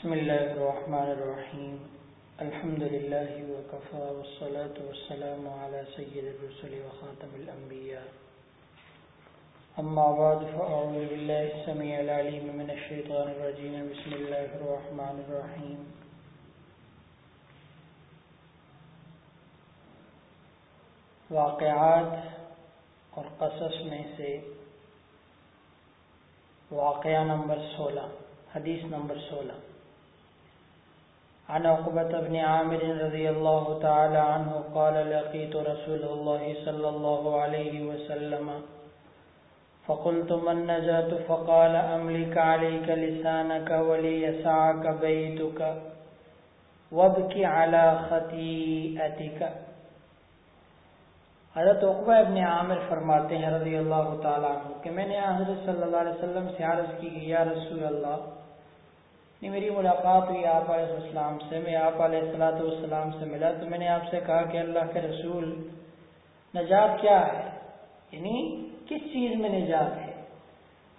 بسم الله الرحمن الرحيم. الحمد لله وكفى والصلاة والسلام على سيد الرسل وخاتم الأنبياء. أما بعد، فأعوذ بالله السميع العليم من الشيطان الرجيم. بسم الله الرحمن الرحيم. واقعات اور قصص میں سے واقعہ نمبر سولہ، حدیث نمبر سولہ. عن عقبة بن عامر رضي الله تعالى عنه قال لقيت رسول الله صلى الله عليه وسلم فقلت من نجات فقال أملك عليك لسانك وليسعك بيتك وابك على خطيئتك. حضرت عقبہ ابن عامر فرماتے ہیں رضی اللہ تعالیٰ عنہ کہ میں نے حضرت صلی اللہ علیہ وسلم سے عرض کی کہ یا رسول اللہ میری ملاقات ہوئی آپ علیہ السلام سے، میں آپ علیہ السلاۃ والسلام سے ملا تو میں نے آپ سے کہا کہ اللہ کے رسول، نجات کیا ہے؟ یعنی کس چیز میں نجات ہے؟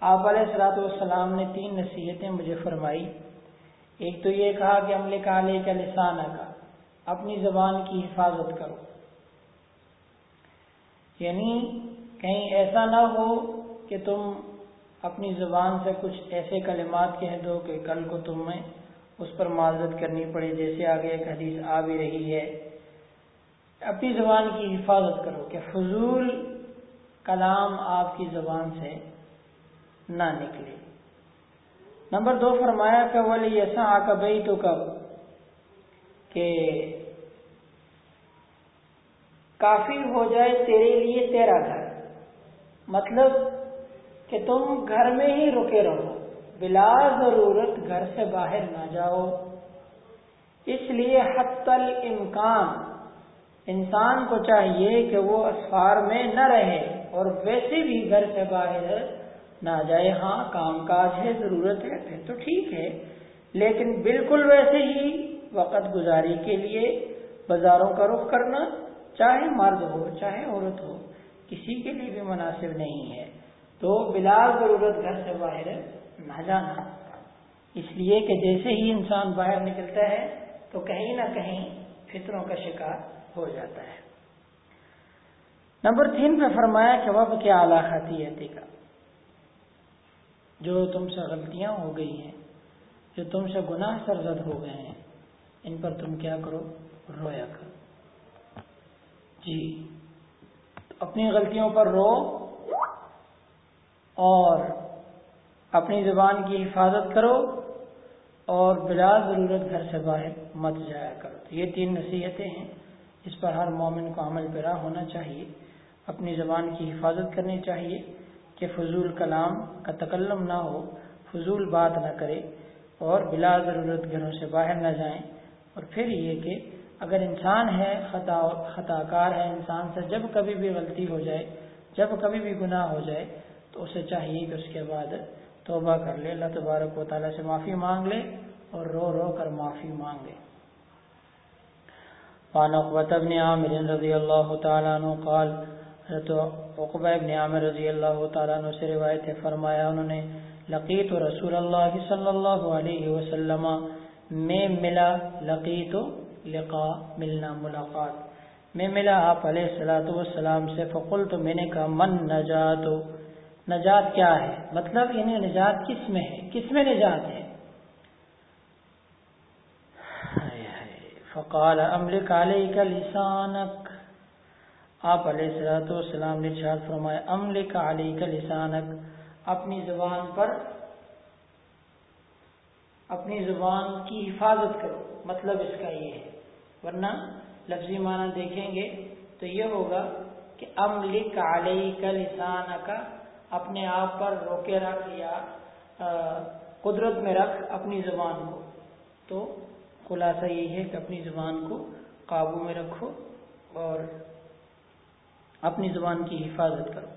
آپ علیہ السلاۃ والسلام نے تین نصیحتیں مجھے فرمائی۔ ایک تو یہ کہا کہ عمل کا علیہ کا لسانہ کا اپنی زبان کی حفاظت کرو۔ یعنی کہیں ایسا نہ ہو کہ تم اپنی زبان سے کچھ ایسے کلمات کہہ دو کہ کل کو تم میں اس پر معذرت کرنی پڑے، جیسے آگے ایک حدیث آ بھی رہی ہے۔ اپنی زبان کی حفاظت کرو کہ فضول کلام آپ کی زبان سے نہ نکلے۔ نمبر دو فرمایا کہ ولی ایسا آ کبئی تو کب کہ کافی ہو جائے تیرے لیے تیرا گھر۔ مطلب کہ تم گھر میں ہی رکے رہو، بلا ضرورت گھر سے باہر نہ جاؤ۔ اس لیے حت امکان انسان کو چاہیے کہ وہ اسفار میں نہ رہے اور ویسے بھی گھر سے باہر نہ جائے۔ ہاں کام کاج ہے، ضرورت ہے، پھر تو ٹھیک ہے، لیکن بالکل ویسے ہی وقت گزاری کے لیے بازاروں کا رخ کرنا، چاہے مرد ہو، چاہے عورت ہو، کسی کے لیے بھی مناسب نہیں ہے۔ تو بلا ضرورت گھر سے باہر نہ جانا۔ اس لیے کہ جیسے ہی انسان باہر نکلتا ہے، تو کہیں نہ کہیں فطروں کا شکار ہو جاتا ہے۔ نمبر تین پہ فرمایا کہ وب کیا اعلیٰ خطیتی کا جو تم سے غلطیاں ہو گئی ہیں، جو تم سے گناہ سرزد ہو گئے ہیں، ان پر تم کیا کرو؟ رویا کرو۔ جی اپنی غلطیوں پر رو اور اپنی زبان کی حفاظت کرو اور بلا ضرورت گھر سے باہر مت جایا کرو۔ تو یہ تین نصیحتیں ہیں۔ اس پر ہر مومن کو عمل پیرا ہونا چاہیے۔ اپنی زبان کی حفاظت کرنی چاہیے کہ فضول کلام کا تکلم نہ ہو، فضول بات نہ کرے اور بلا ضرورت گھروں سے باہر نہ جائیں۔ اور پھر یہ کہ اگر انسان ہے خطا خطا کار ہے، انسان سے جب کبھی بھی غلطی ہو جائے، جب کبھی بھی گناہ ہو جائے تو اسے چاہیے کہ اس کے بعد توبہ کر لے۔ اللہ تبارک و تعالیٰ سے معافی مانگ لے اور رو رو کر معافی مانگ لے۔ وعن عقبت ابن عامر رضی اللہ تعالیٰ عنہ قال، حضرت عقبہ ابن عامر رضی اللہ تعالیٰ عنہ سے روایت ہے، فرمایا انہوں نے، لقیت رسول اللہ صلی اللہ علیہ وسلم، میں ملا لقیت لقا ملنا ملاقات۔ میں ملا، آپ علیہ السلاۃ والسلام سے فقل تو میں نے کہا، من نجات؟ نجات کیا ہے؟ مطلب انہیں نجات کس میں ہے؟ کس میں نجات ہے؟ فقال، املک علیہ کا لسانک. آپ علیہ السلاۃ والسلام نے ارشاد فرمایا، املک علیہ کا لسانک. اپنی زبان پر، اپنی زبان کی حفاظت کرو مطلب اس کا یہ ہے۔ ورنہ لفظی معنی دیکھیں گے تو یہ ہوگا کہ ام لکھ علیہ اپنے آپ پر روکے رکھ یا قدرت میں رکھ اپنی زبان کو۔ تو خلاصہ یہ ہے کہ اپنی زبان کو قابو میں رکھو اور اپنی زبان کی حفاظت کرو۔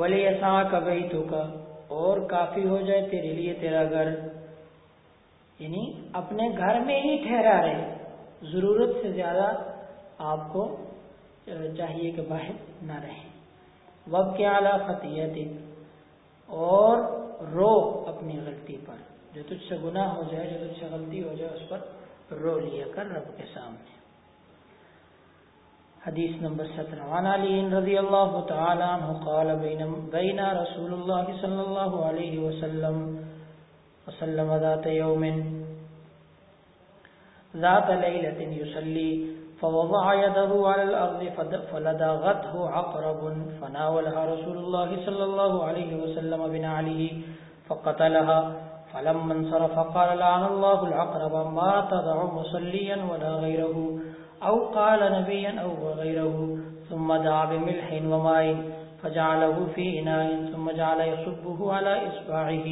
ولی ایسا کبھی تو کا اور کافی ہو جائے تیرے لیے تیرا گھر۔ یعنی اپنے گھر میں ہی ٹھہرا رہے۔ ضرورت سے زیادہ آپ کو چاہیے کہ باہر نہ رہیں۔ وب کے اعلیٰ خطیت اور رو اپنی غلطی پر۔ جو تجھ سے گناہ ہو جائے، جو تجھ سے غلطی ہو جائے، اس پر رو لیا کر رب کے سامنے۔ حدیث نمبر سترہ۔ وعن علی رضی اللہ تعالی عنہ قال بین رسول اللہ صلی اللہ علیہ وسلم وسلم ذات یوم ذات لیلت یسلی فوضع يده على الأرض فلدغته عقرب فناولها رسول الله صلى الله عليه وسلم بنعله فقتلها. فلما انصرف قال لعن الله العقرب ما تضع مصليا ولا غيره او قال نبيا او غيره. ثم دعا بملح وماء فجعله في اناء ثم جعل يصبه على اصبعه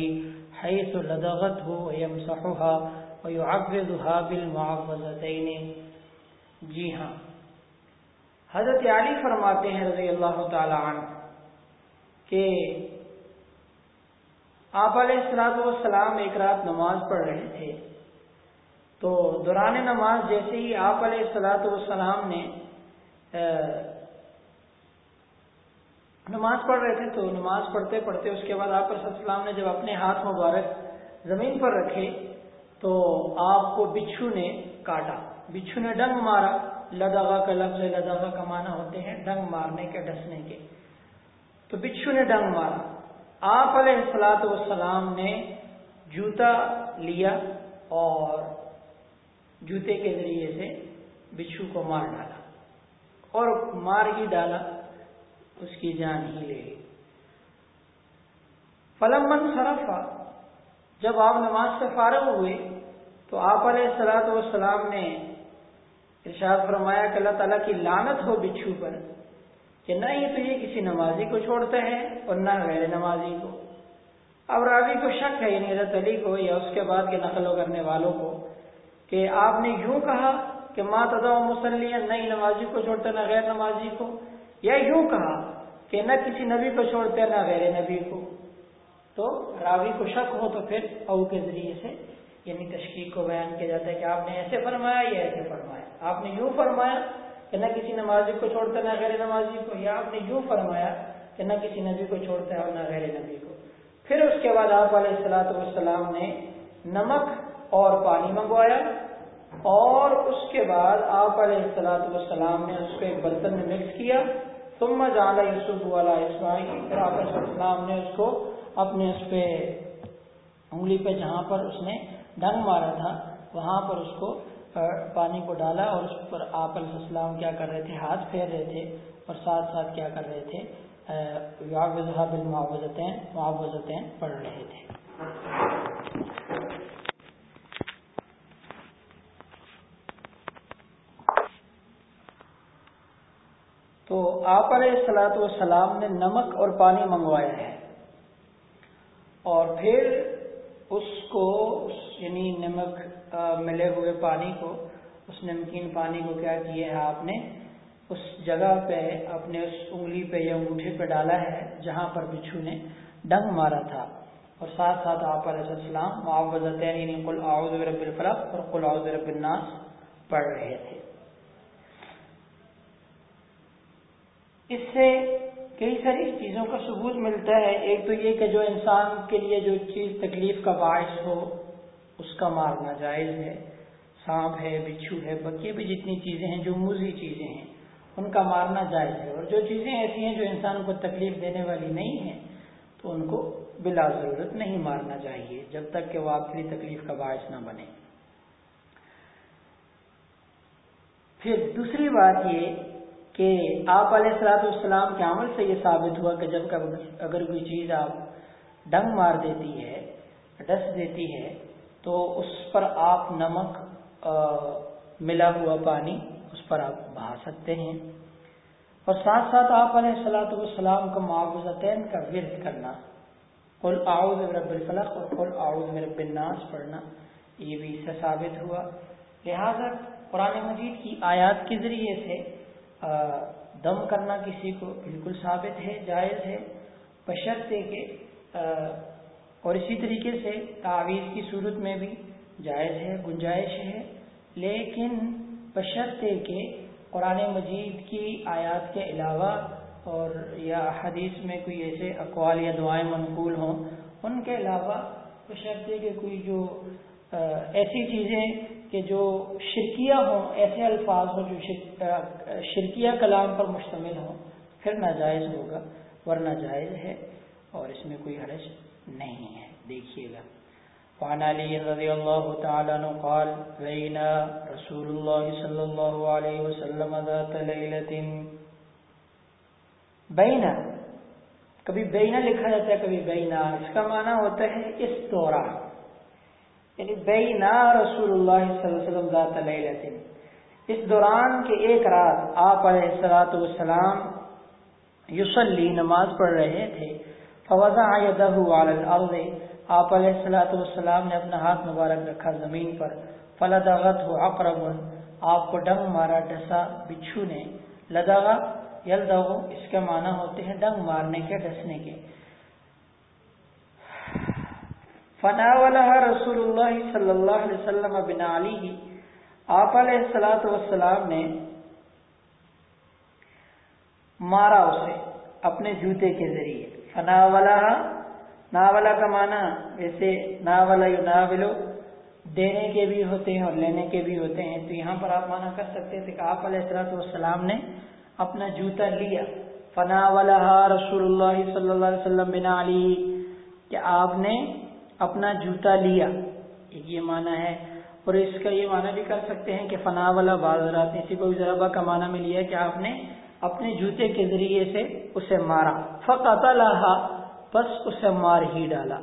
حيث لدغته ويمسحها ويعفذها بالمعفزتين جی ہاں۔ حضرت علی فرماتے ہیں رضی اللہ تعالی عنہ کہ آپ علیہ السلاط والسلام ایک رات نماز پڑھ رہے تھے۔ تو دوران نماز جیسے ہی آپ علیہ السلاۃ والسلام نے نماز پڑھ رہے تھے تو نماز پڑھتے پڑھتے اس کے بعد آپ علیہ السلام نے جب اپنے ہاتھ مبارک زمین پر رکھے تو آپ کو بچھو نے کاٹا۔ بچھو نے ڈنگ مارا لداغا کا لفظ لداغا کا معنی ہوتے ہیں ڈنگ مارنے کے، ڈسنے کے۔ تو بچھو نے ڈنگ مارا۔ آپ علیہ السلاۃ والسلام نے جوتا لیا اور جوتے کے ذریعے سے بچھو کو مار ڈالا اور مار ہی ڈالا، اس کی جان ہی لے لی۔ فلم من صرفا جب آپ نماز سے فارغ ہوئے تو آپ علیہ السلاۃ والسلام نے ارشاد فرمایا کہ اللہ تعالیٰ کی لانت ہو بچھو پر کہ نہ ہی تو یہ کسی نمازی کو چھوڑتا ہے اور نہ غیر نمازی کو۔ اب راوی کو شک ہے یعنی حضرت علی کو یا اس کے بعد کے نقل و کرنے والوں کو کہ آپ نے یوں کہا کہ ماں تدا مسلم نہ ہی نمازی کو چھوڑتا نہ غیر نمازی کو، یا یوں کہا کہ نہ کسی نبی کو چھوڑتے، نہ غیر نبی کو۔ تو راوی کو شک ہو تو پھر او کے ذریعے سے یعنی تشکیق کو بیان کیا جاتا ہے کہ آپ نے ایسے فرمایا یا ایسے فرمایا۔ آپ نے یوں فرمایا کہ نہ کسی نمازی کو چھوڑتا نہ غیر نمازی کو، یا آپ نے یوں فرمایا کہ نہ کسی نبی کو چھوڑتا ہے اور نہ غیر نبی کو۔ پھر اس کے بعد آپ علیہ السلاۃ والسلام نے نمک اور پانی منگوایا اور اس کے بعد آپ علیہ السلاۃ والسلام نے اس کو ایک برتن میں مکس کیا۔ ثم جانا یوسف والا اسماعیل، پھر آپ علیہ السلام نے اس کو اپنے اس پہ انگلی پہ جہاں پر اس نے ڈنگ مارا تھا، وہاں پر اس کو پانی کو ڈالا اور اس پر آپ علیہ السلام کیا کر رہے تھے؟ ہاتھ پھیر رہے تھے اور ساتھ ساتھ کیا کر رہے تھے؟ بالمعوضتیں معاوضتیں پڑھ رہے تھے۔ تو آپ علیہ السلاۃ والسلام نے نمک اور پانی منگوایا ہے اور پھر اس کو یعنی نمک ملے ہوئے پانی کو، اس نمکین پانی کو کیا کیا ہے آپ نے؟ اس جگہ پہ اپنے اس انگلی پہ یا انگوٹھے پہ ڈالا ہے جہاں پر بچھو نے ڈنگ مارا تھا۔ اور ساتھ ساتھ آپ علیہ السلام معاوضتین یعنی قل اعوذ برب الفلق اور قل اعوذ برب الناس پڑھ رہے تھے۔ اس سے کئی ساری چیزوں کا ثبوت ملتا ہے۔ ایک تو یہ کہ جو انسان کے لیے جو چیز تکلیف کا باعث ہو اس کا مارنا جائز ہے، سانپ ہے، بچھو ہے بکیے بھی جتنی چیزیں ہیں، جو موزی چیزیں ہیں، ان کا مارنا جائز ہے۔ اور جو چیزیں ایسی ہیں جو انسان کو تکلیف دینے والی نہیں ہیں، تو ان کو بلا ضرورت نہیں مارنا چاہیے، جب تک کہ وہ آپ کے لیے تکلیف کا باعث نہ بنے۔ پھر دوسری بات یہ کہ آپ علیہ السلاط والسلام کے عمل سے یہ ثابت ہوا کہ جب اگر کوئی چیز آپ ڈنگ مار دیتی ہے، ڈس دیتی ہے تو اس پر آپ نمک ملا ہوا پانی اس پر آپ بہا سکتے ہیں۔ اور ساتھ ساتھ آپ علیہ السلاۃ والسلام کو معاوضتین کا ورد کرنا۔ قل اعوذ برب الفلق اور قل اعوذ برب الناس پڑھنا، یہ بھی اس سے ثابت ہوا۔ لہذا قرآن مجید کی آیات کے ذریعے سے دم کرنا کسی کو بالکل ثابت ہے، جائز ہے۔ بشرطے کہ اور اسی طریقے سے تعویذ کی صورت میں بھی جائز ہے، گنجائش ہے۔ لیکن بشرطے کہ قرآن مجید کی آیات کے علاوہ اور یا حدیث میں کوئی ایسے اقوال یا دعائیں منقول ہوں، ان کے علاوہ ہے کہ کوئی جو ایسی چیزیں کہ جو شرکیہ ہوں، ایسے الفاظ ہوں جو شرکیہ کلام پر مشتمل ہوں، پھر ناجائز ہوگا، ورنہ جائز ہے اور اس میں کوئی حرج نہیں ہے۔ دیکھیے گا۔ وعن علي رضي الله تعالى عنه قال بين رسول الله صلى الله عليه وسلم ذات ليلة بين کبھی بینا لکھا جاتا ہے، کبھی بینا۔ اس کا معنی ہوتا ہے اس دوران یعنی بینا رسول اللہ صلی اللہ علیہ وسلم ذات لیلت اس دوران کے ایک رات آپ علیہ السلاۃ والسلام یوسلی نماز پڑھ رہے تھے۔ فوضا یدہ علی الارض، آپ علیہ السلاۃ والسلام نے اپنا ہاتھ مبارک رکھا زمین پر فلدغت ہو اقرب آپ کو ڈنگ مارا ڈسا بچھو نے، لدغا، یلدغ، اس کے معنی ہوتے ہیں ڈنگ مارنے کے، ڈسنے کے۔ فنا رسول اللہ صلی اللہ علیہ وسلم بن علی آپ علیہ السلاۃ والسلام نے مارا اسے اپنے جوتے کے ذریعے۔ فنا ناولا کا معنی ویسے ناولا یو ناولو دینے کے بھی ہوتے ہیں اور لینے کے بھی ہوتے ہیں تو یہاں پر آپ مانا کر سکتے تھے کہ آپ علیہ السلاۃ والسلام نے اپنا جوتا لیا فنا رسول اللہ صلی اللہ علیہ وسلم بن علی کہ آپ نے اپنا جوتا لیا. ایک یہ معنی ہے اور اس کا یہ معنی بھی کر سکتے ہیں کہ فنا والا بازرات اسی کو بھی ذرابہ کا معنی میں لیا کہ آپ نے اپنے جوتے کے ذریعے سے اسے مارا۔ فقط بس اسے مار ہی ڈالا۔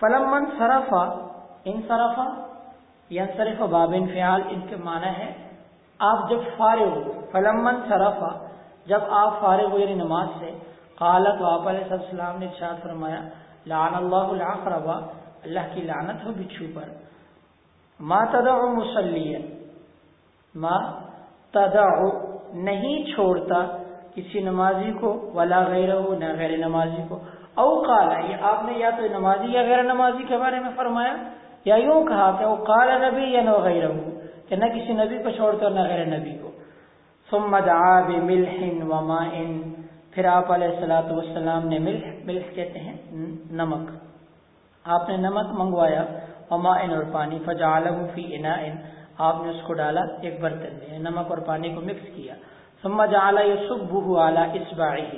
فلم من سرفا ان سرفا یا صرف بابن فیال ان کے معنی ہے آپ جب فارغ ہو۔ فلم من سرفا جب آپ فارغ ہوئے یعنی نماز سے، قالت واپ علیہ السلام نے ارشاد فرمایا، لعن اللہ العقربا اللہ کی لعنت ہو بچھو پر۔ ما تدع مسلیہ ما تدع نہیں چھوڑتا کسی نمازی کو، ولا غیر ہو نہ غیر نمازی کو۔ او کالا یہ آپ نے یا تو نمازی یا غیر نمازی کے بارے میں فرمایا، یا یوں کہا کہ وہ کالا نبی یا نو غیر کہ نہ کسی نبی کو چھوڑتا نہ غیر نبی کو۔ ثم دعا بملح وماء پھر آپ علیہ الصلوۃ والسلام نے ملح ملح کہتے ہیں نمک۔ آپ نے نمک منگوایا وماء اور پانی فجعله فی اناء۔ آپ نے اس کو ڈالا، ایک برتن میں، نمک اور پانی کو مکس کیا۔ ثم جعل يصبه على اصبعه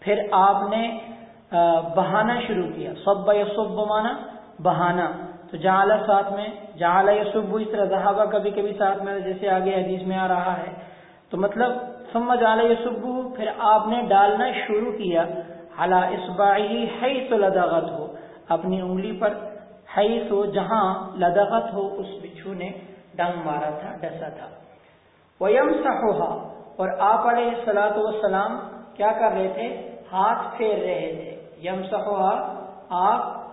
پھر آپ نے بہانا شروع کیا۔ سب یسب مانا بہانا تو جعل ساتھ میں، جعل یسب اس طرح ذہابہ کبھی کبھی ساتھ میں، جیسے آگے حدیث میں آ رہا ہے۔ تو مطلب ثم جعل یسب پھر آپ نے ڈالنا شروع کیا۔ حلا اصبعی حیث لدغت ہو اپنی انگلی پر حیث ہو جہاں لدغت ہو، اس بچھو نے ڈنگ مارا تھا، ڈسا تھا۔ وَيَمْسَحُهَا۔ اور آپ علیہ السلام والسلام کیا کر رہے تھے؟ ہاتھ پھیر رہے تھے۔ یم سہوہا آپ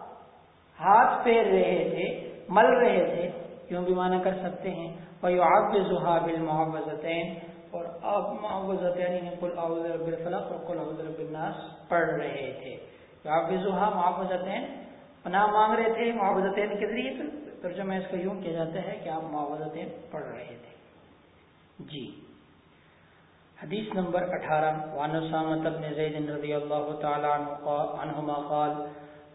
ہاتھ پھیر رہے تھے، مل رہے تھے۔ کیوں بھی مانا کر سکتے ہیں۔ اور یو آپ زحاب المحبتین اور آپ معوضتین یعنی کل اعوذ رب الفلق اور کل اعوذ رب الناس پڑھ رہے تھے۔ جو آپ زحا معوضتین۔ پناہ مانگ رہے تھے معوضتین کے ذریعے۔ ترجمہ اس کا یوں کیا جاتا ہے کہ آپ معوضتین پڑھ رہے تھے۔ جی۔ حدیث نمبر اٹھارہ۔ وان سامت ابن زید رضی اللہ تعالی عنہما قال،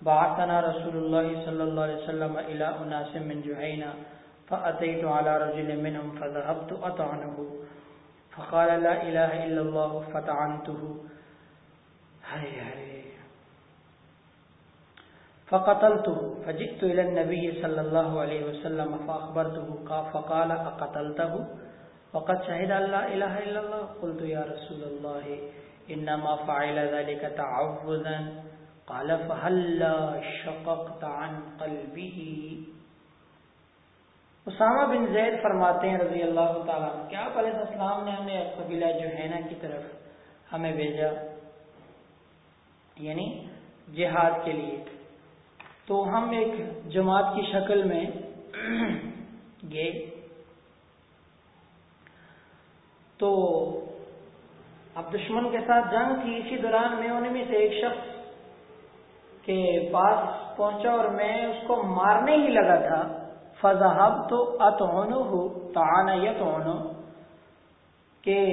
بعثنا رسول اللہ صلی اللہ علیہ وسلم الى اناس من جہینا فأتيت على رجل منهم فذهبت أطعنه فقال لا إله إلا الله فطعنته. هاي هاي فقتلته، فجئت إلى النبي صلى الله عليه وسلم فأخبرته، فقال أقتلته؟ وقد شهد الله إله إلا الله. قلت يا رسول الله، إنما فعل ذلك تعوذا. قال فهلا شققت عن قلبه؟ اسامہ بن زید فرماتے ہیں رضی اللہ تعالیٰ کیا آپ علیہ السلام نے ہمیں قبیلہ جوہینا کی طرف ہمیں بھیجا؟ یعنی جہاد کے لیے۔ تو ہم ایک جماعت کی شکل میں گئے۔ تو اب دشمن کے ساتھ جنگ تھی اسی دوران میں انہیں میں سے ایک شخص کے پاس پہنچا اور میں اس کو مارنے ہی لگا تھا۔ فضحب تو اتون ہو تان یتون کہ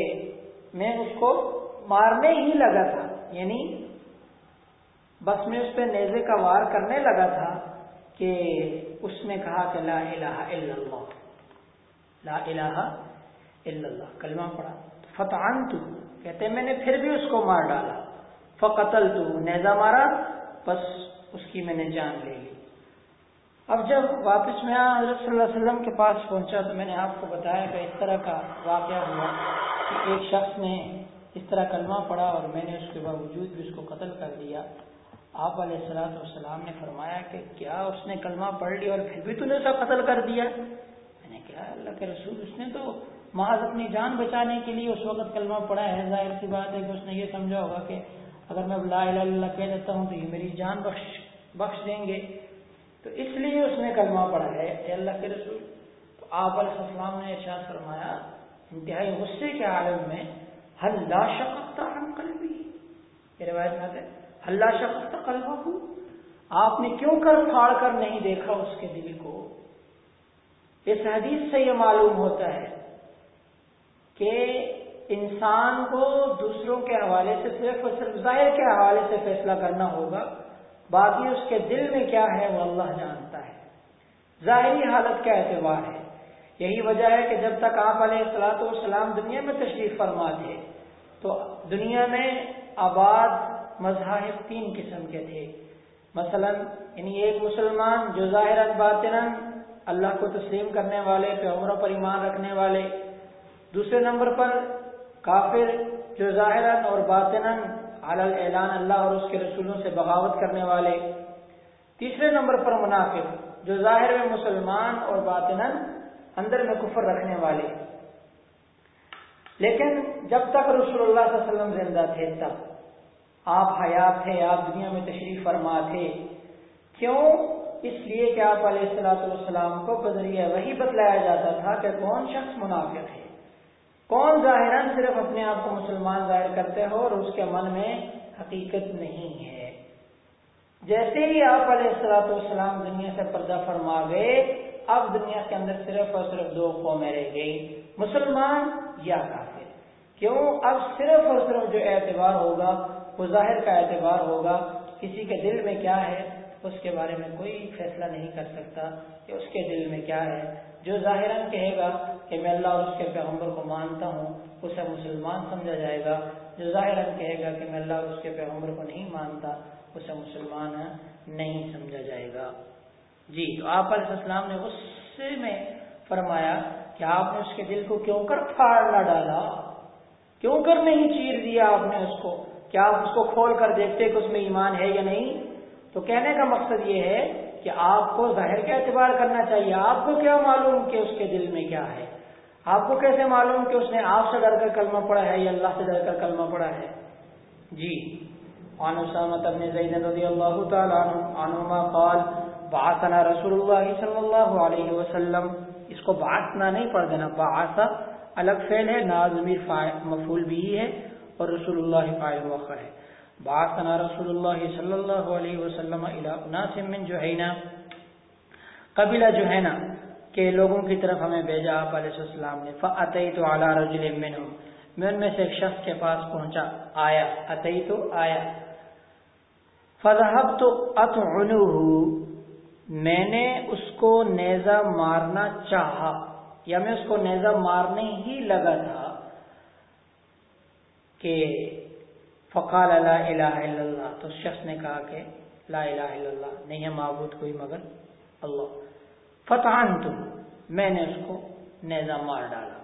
میں اس کو مارنے ہی لگا تھا۔ یعنی بس میں اس پہ نیزے کا وار کرنے لگا تھا کہ اس نے کہا کہ لا الہ الا اللہ۔ لا الہ الا اللہ۔ کلمہ پڑا فتح تو کہتے میں نے پھر بھی اس کو مار ڈالا۔ فقتل تو نیزا مارا۔ بس اس کی میں نے جان لے لی۔ اب جب واپس میں حضرت صلی اللہ علیہ وسلم کے پاس پہنچا تو میں نے آپ کو بتایا کہ اس طرح کا واقعہ ہوا کہ ایک شخص نے اس طرح کلمہ پڑا اور میں نے اس کے باوجود بھی اس کو قتل کر دیا۔ آپ علیہ السلاۃ والسلام نے فرمایا کہ کیا اس نے کلمہ پڑھ لیا اور پھر بھی تو نے اسے قتل کر دیا؟ میں نے کہا، اللہ کے رسول، اس نے تو محض اپنی جان بچانے کے لیے اس وقت کلمہ پڑھا ہے۔ ظاہر سی بات ہے کہ اس نے یہ سمجھا ہوگا کہ اگر میں لا الہ اللہ کہہ دیتا ہوں تو یہ میری جان بخش بخش دیں گے۔ تو اس لیے اس نے کلمہ پڑھا ہے۔ اے اللہ کے رسول، تو آپ علیہ السلام نے ارشاد فرمایا، انتہائی غصے کے عالم میں ہل لا شکتا ہم قلبی؟ یہ روایت میں ہے۔ ہل لا شکتا قلبہ ہوں آپ نے کیوں کر پھاڑ کر نہیں دیکھا اس کے دل کو؟ اس حدیث سے یہ معلوم ہوتا ہے کہ انسان کو دوسروں کے حوالے سے صرف اور صرف ظاہر کے حوالے سے فیصلہ کرنا ہوگا۔ باقی اس کے دل میں کیا ہے وہ اللہ جانتا ہے۔ ظاہری حالت کا اعتبار ہے۔ یہی وجہ ہے کہ جب تک آپ علیہ السلاۃ والسلام دنیا میں تشریف فرما تھے تو دنیا میں آباد مذاہب تین قسم کے تھے۔ مثلا یعنی ایک مسلمان جو ظاہر باطن اللہ کو تسلیم کرنے والے پہ عمروں پر ایمان رکھنے والے۔ دوسرے نمبر پر، کافر جو ظاہر اور باطن اعلان اللہ اور اس کے رسولوں سے بغاوت کرنے والے۔ تیسرے نمبر پر منافق جو ظاہر میں مسلمان اور باطن اندر میں کفر رکھنے والے۔ لیکن جب تک رسول اللہ صلی اللہ علیہ وسلم زندہ تھے، تب آپ حیات تھے، آپ دنیا میں تشریف فرما تھے۔ کیوں؟ اس لیے کہ آپ علیہ السلاۃ والسلام کو بذریعہ وہی بتلایا جاتا تھا کہ کون شخص منافق ہے۔ کون ظاہر صرف اپنے آپ کو مسلمان ظاہر کرتے ہو اور اس کے من میں حقیقت نہیں ہے۔ جیسے ہی آپ علیہ السلاۃ والسلام دنیا سے پردہ فرما گئے، اب دنیا کے اندر صرف اور صرف دو قومیں رہ گئی مسلمان یا کافر۔ کیوں؟ اب صرف اور صرف جو اعتبار ہوگا وہ ظاہر کا اعتبار ہوگا کسی کے دل میں کیا ہے، اس کے بارے میں کوئی فیصلہ نہیں کر سکتا کہ اس کے دل میں کیا ہے۔ جو ظاہراً کہے گا کہ میں اللہ اور اس کے پیغمبر کو مانتا ہوں، اسے مسلمان سمجھا جائے گا۔ جو ظاہراً کہے گا کہ میں اللہ اور اس کے پیغمبر کو نہیں مانتا، اسے مسلمان نہیں سمجھا جائے گا۔ جی تو آپ علیہ السلام نے غصے میں فرمایا کہ آپ نے اس کے دل کو کیوں کر پھاڑ نہ ڈالا؟ کیوں کر نہیں چیر دیا آپ نے اس کو؟ کیا آپ اس کو کھول کر دیکھتے کہ اس میں ایمان ہے یا نہیں؟ تو کہنے کا مقصد یہ ہے کہ آپ کو ظاہر کا اعتبار کرنا چاہیے؟ آپ کو کیا معلوم کہ اس کے دل میں کیا ہے؟ آپ کو کیسے معلوم کہ اس نے آپ سے ڈر کر کلمہ پڑا ہے یا اللہ سے ڈر کر کلمہ پڑا ہے؟ جی عن اسامت ابن زید رضی اللہ تعالی عنہما قال، بعثنا رسول اللہ صلی اللہ علیہ وسلم. اس کو بعثنا نہیں پڑھ دینا، بعث، الگ فعل ہے نازمیر مفعول بھی ہے. اور رسول اللہ فاعل مؤخر ہے۔ بعثنا رسول اللہ صلی اللہ علیہ وسلم الى اناس من جوہینا قبیلہ جوہینا کے لوگوں کی طرف ہمیں بھیجا، آپ علیہ السلام نے۔ فاتیت علی رجل منهم۔ میں ان میں سے ایک شخص کے پاس پہنچا، آیا۔ اتیت آیا۔ فذهبت اطعنه میں نے اس کو نیزہ مارنا چاہا۔ یا میں اس کو نیزہ مارنے ہی لگا تھا۔ کہ فقال لا الہ الا اللہ تو شخص نے کہا کہ لا الہ الا اللہ نہیں ہے معبود کوئی مگر اللہ۔ فتحان تو میں نے اس کو نیزہ مار ڈالا۔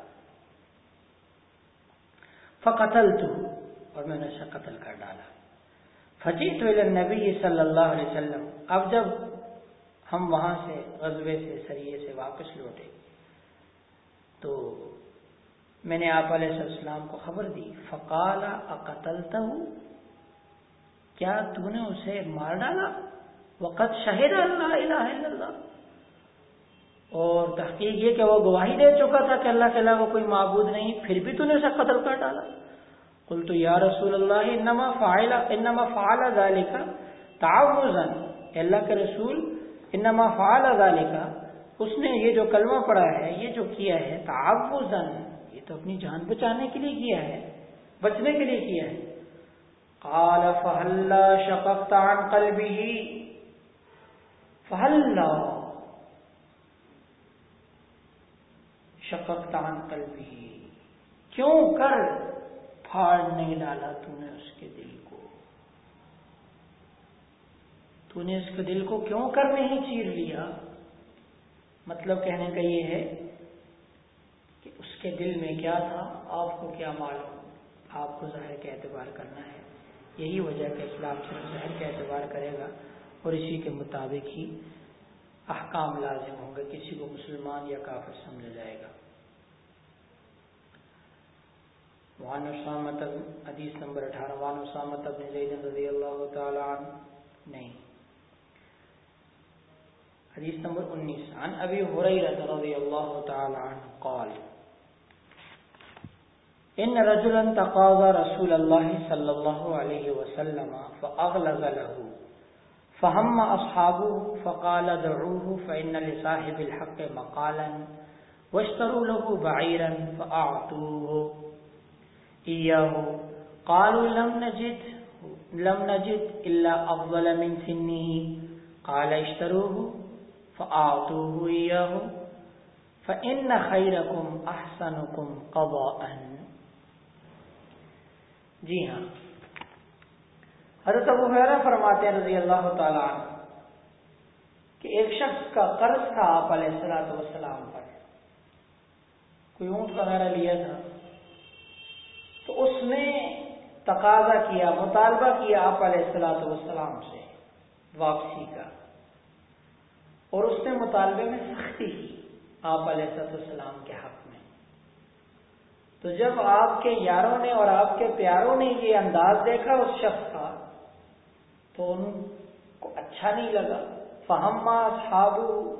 فقتل تو اور میں نے اسے قتل کر ڈالا۔ فجیت نبی صلی اللہ علیہ وسلم۔ اب جب ہم وہاں سے غزبے سے سریے سے واپس لوٹے تو میں نے آپ علیہ السلام کو خبر دی فقال اقتلتا ہوں کیا تو نے اسے مار ڈالا؟ وقت شہد اللہ الہ الا اللہ۔ اور تحقیق یہ کہ وہ گواہی دے چکا تھا کہ اللہ کے علاوہ کوئی معبود نہیں، پھر بھی تو نے اسے قتل کر ڈالا۔ قل تو یا رسول اللہ، انما فعل انما فعل ذلك تعوذا اللہ کے رسول، انما فعل ذلك اس نے یہ جو کلمہ پڑھا ہے، یہ جو کیا ہے تعوذا یہ تو اپنی جان بچانے کے لیے کیا ہے، بچنے کے لیے کیا ہے۔ قال فهلا شققت عن قلبه۔ فهلا شققت عن قلبه۔ کیوں کر پھاڑ نہیں ڈالا تو نے اس کے دل کو؟ تو نے اس کے دل کو کیوں کر نہیں چیر لیا؟ مطلب کہنے کا یہ ہے کے دل میں کیا تھا؟ آپ کو کیا معلوم؟ آپ کو ظاہر کا اعتبار کرنا ہے۔ یہی وجہ کہ اسلام صرف ظاہر کا اعتبار کرے گا اور اسی کے مطابق ہی احکام لازم ہوں گے۔ کسی کو مسلمان یا کافر سمجھا جائے گا۔ وان اسامت حدیث نمبر اٹھارہ وان اسامت ابن زید رضی اللہ تعالی عنہ، نہیں۔ حدیث نمبر انیس، عن ابی حریرہ رضی اللہ تعالی عنہ قال ان رجلا تقاضى رسول الله صلى الله عليه وسلم فاغلظ له. فهم اصحابه فقال دعوه فان لصاحب الحق مقالا واشتروا له بعيرا فاعطوه اياه قالوا لم نجد لم نجد الا افضل من سنه. قال اشتروه فاعطوه اياه فان خيركم احسنكم قضاء. جی ہاں۔ حضرت ابو حیرہ فرماتے ہیں رضی اللہ تعالیٰ کہ ایک شخص کا قرض تھا آپ علیہ السلاۃ والسلام پر۔ کوئی اونٹ وغیرہ لیا تھا۔ تو اس نے تقاضا کیا، مطالبہ کیا آپ علیہ السلاۃ والسلام سے واپسی کا۔ اور اس نے مطالبے میں سختی کی آپ علیہ السلام کے حق میں۔ تو جب آپ کے یاروں نے اور آپ کے پیاروں نے یہ انداز دیکھا اس شخص کا، تو ان کو اچھا نہیں لگا۔ فہما صابو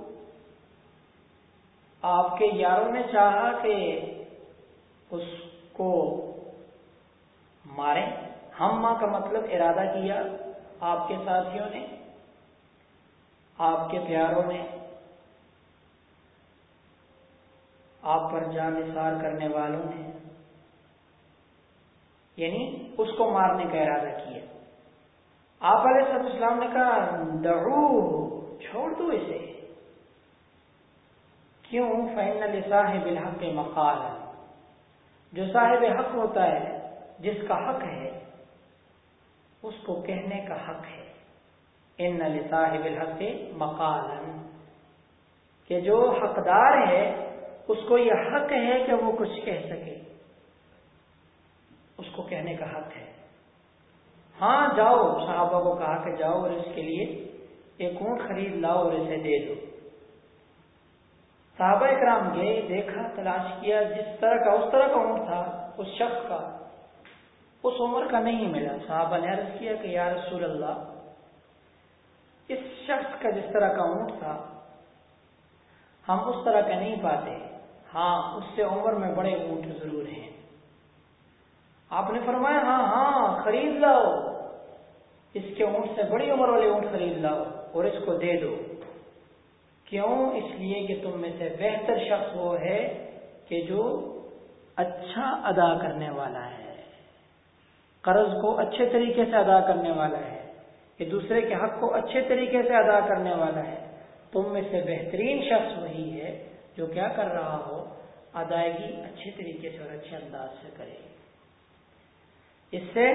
آپ کے یاروں نے چاہا کہ اس کو ماریں۔ ہم کا مطلب ارادہ کیا آپ کے ساتھیوں نے، آپ کے پیاروں نے۔ آپ پر جان نثار کرنے والوں نے یعنی اس کو مارنے کا ارادہ کیا۔ آپ علیہ صاحب اسلام نے کہا، دعو، چھوڑ دو اسے۔ کیوں؟ فائنل صاحب الحق مقال جو صاحب حق ہوتا ہے، جس کا حق ہے، اس کو کہنے کا حق ہے۔ ان صاحب الحق مقال کہ جو حقدار ہے اس کو یہ حق ہے کہ وہ کچھ کہہ سکے۔ اس کو کہنے کا حق ہے۔ ہاں جاؤ، صحابہ کو کہا کہ جاؤ اور اس کے لیے ایک اونٹ خرید لاؤ اور اسے دے دو۔ صحابہ اکرام گئے، دیکھا، تلاش کیا، جس طرح کا، اس طرح کا اونٹ تھا، اس شخص کا۔ اس عمر کا نہیں ملا۔ صحابہ نے عرض کیا کہ یا رسول اللہ، اس شخص کا جس طرح کا اونٹ تھا، ہم اس طرح کا نہیں پاتے۔ ہاں اس سے عمر میں بڑے اونٹ ضرور ہیں۔ آپ نے فرمایا ہاں ہاں خرید لاؤ۔ اس کے اونٹ سے بڑی عمر والے اونٹ خرید لاؤ اور اس کو دے دو۔ کیوں؟ اس لیے کہ تم میں سے بہتر شخص وہ ہے کہ جو اچھا ادا کرنے والا ہے۔ قرض کو اچھے طریقے سے ادا کرنے والا ہے۔ کہ دوسرے کے حق کو اچھے طریقے سے ادا کرنے والا ہے۔ تم میں سے بہترین شخص وہی ہے جو کیا کر رہا ہو، ادائیگی اچھے طریقے سے اور اچھے انداز سے کرے۔ اس سے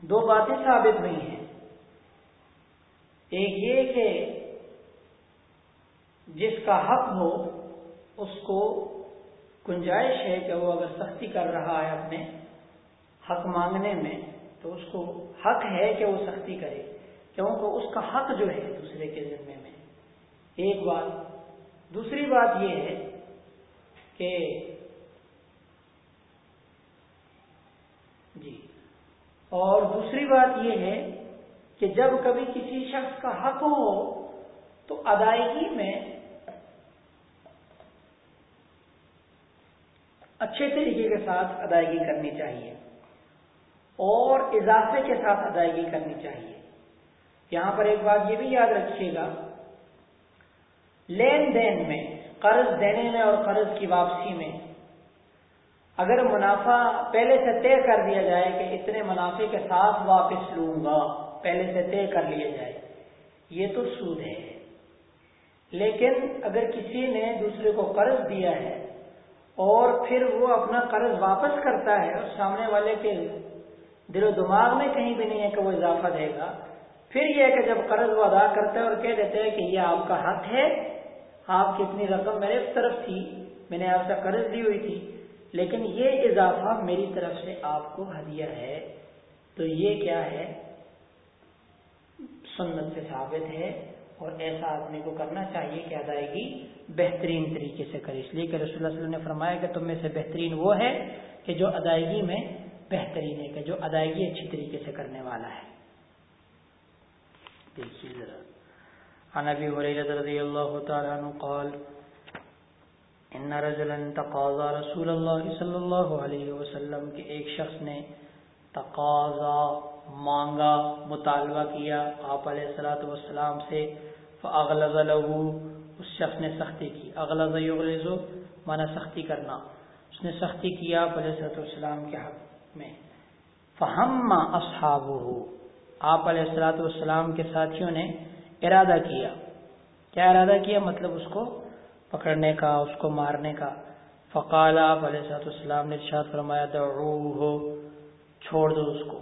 دو باتیں ثابت ہوئی ہیں۔ ایک یہ کہ جس کا حق ہو، اس کو گنجائش ہے کہ وہ اگر سختی کر رہا ہے اپنے حق مانگنے میں، تو اس کو حق ہے کہ وہ سختی کرے۔ کیونکہ اس کا حق جو ہے دوسرے کے ذمے میں۔ ایک بات دوسری بات یہ ہے کہ جی اور دوسری بات یہ ہے کہ جب کبھی کسی شخص کا حق ہو تو ادائیگی میں اچھے طریقے کے ساتھ ادائیگی کرنی چاہیے اور اضافے کے ساتھ ادائیگی کرنی چاہیے۔ یہاں پر ایک بات یہ بھی یاد رکھیے گا لین دین میں، قرض دینے میں اور قرض کی واپسی میں۔ اگر منافع پہلے سے طے کر دیا جائے کہ اتنے منافع کے ساتھ واپس لوں گا، پہلے سے طے کر لیا جائے۔ یہ تو سود ہے۔ لیکن اگر کسی نے دوسرے کو قرض دیا ہے اور پھر وہ اپنا قرض واپس کرتا ہے اور سامنے والے کے دل و دماغ میں کہیں بھی نہیں ہے کہ وہ اضافہ دے گا، پھر یہ کہ جب قرض وہ ادا کرتا ہے اور کہہ دیتے ہیں کہ یہ آپ کا حق ہے آپ کی اتنی رقم میرے طرف تھی، میں نے آپ سے قرض دی ہوئی تھی، لیکن یہ اضافہ میری طرف سے آپ کو ہدیہ ہے۔ تو یہ کیا ہے؟ سنت سے ثابت ہے اور ایسا آدمی کو کرنا چاہیے کہ ادائیگی بہترین طریقے سے کرے۔ اس لیے کہ رسول اللہ علیہ وسلم نے فرمایا کہ تم میں سے بہترین وہ ہے کہ جو ادائیگی میں بہترین ہے، کہ جو ادائیگی اچھی طریقے سے کرنے والا ہے۔ دیکھیے ذرا۔ عن ابي هريره رضي الله تعالى عنه قال ان رجلا تقاضى رسول الله صلى الله عليه وسلم کہ ایک شخص نے تقاضا مانگا، مطالبہ کیا آپ علیہ الصلوۃ والسلام سے، فاغلظ له، اس شخص نے سختی کی۔ اغلظ یغلظ، معنی سختی کرنا۔ اس نے سختی کیا آپ علیہ الصلوۃ والسلام کے حق میں۔ فهم اصحابه آپ علیہ السلاۃ والسلام کے ساتھیوں نے ارادہ کیا۔ کیا ارادہ کیا؟ مطلب اس کو پکڑنے کا، اس کو مارنے کا۔ فقال، آپ علیہ السلاۃ والسلام نے ارشاد فرمایا، دعوه، چھوڑ دو اس کو۔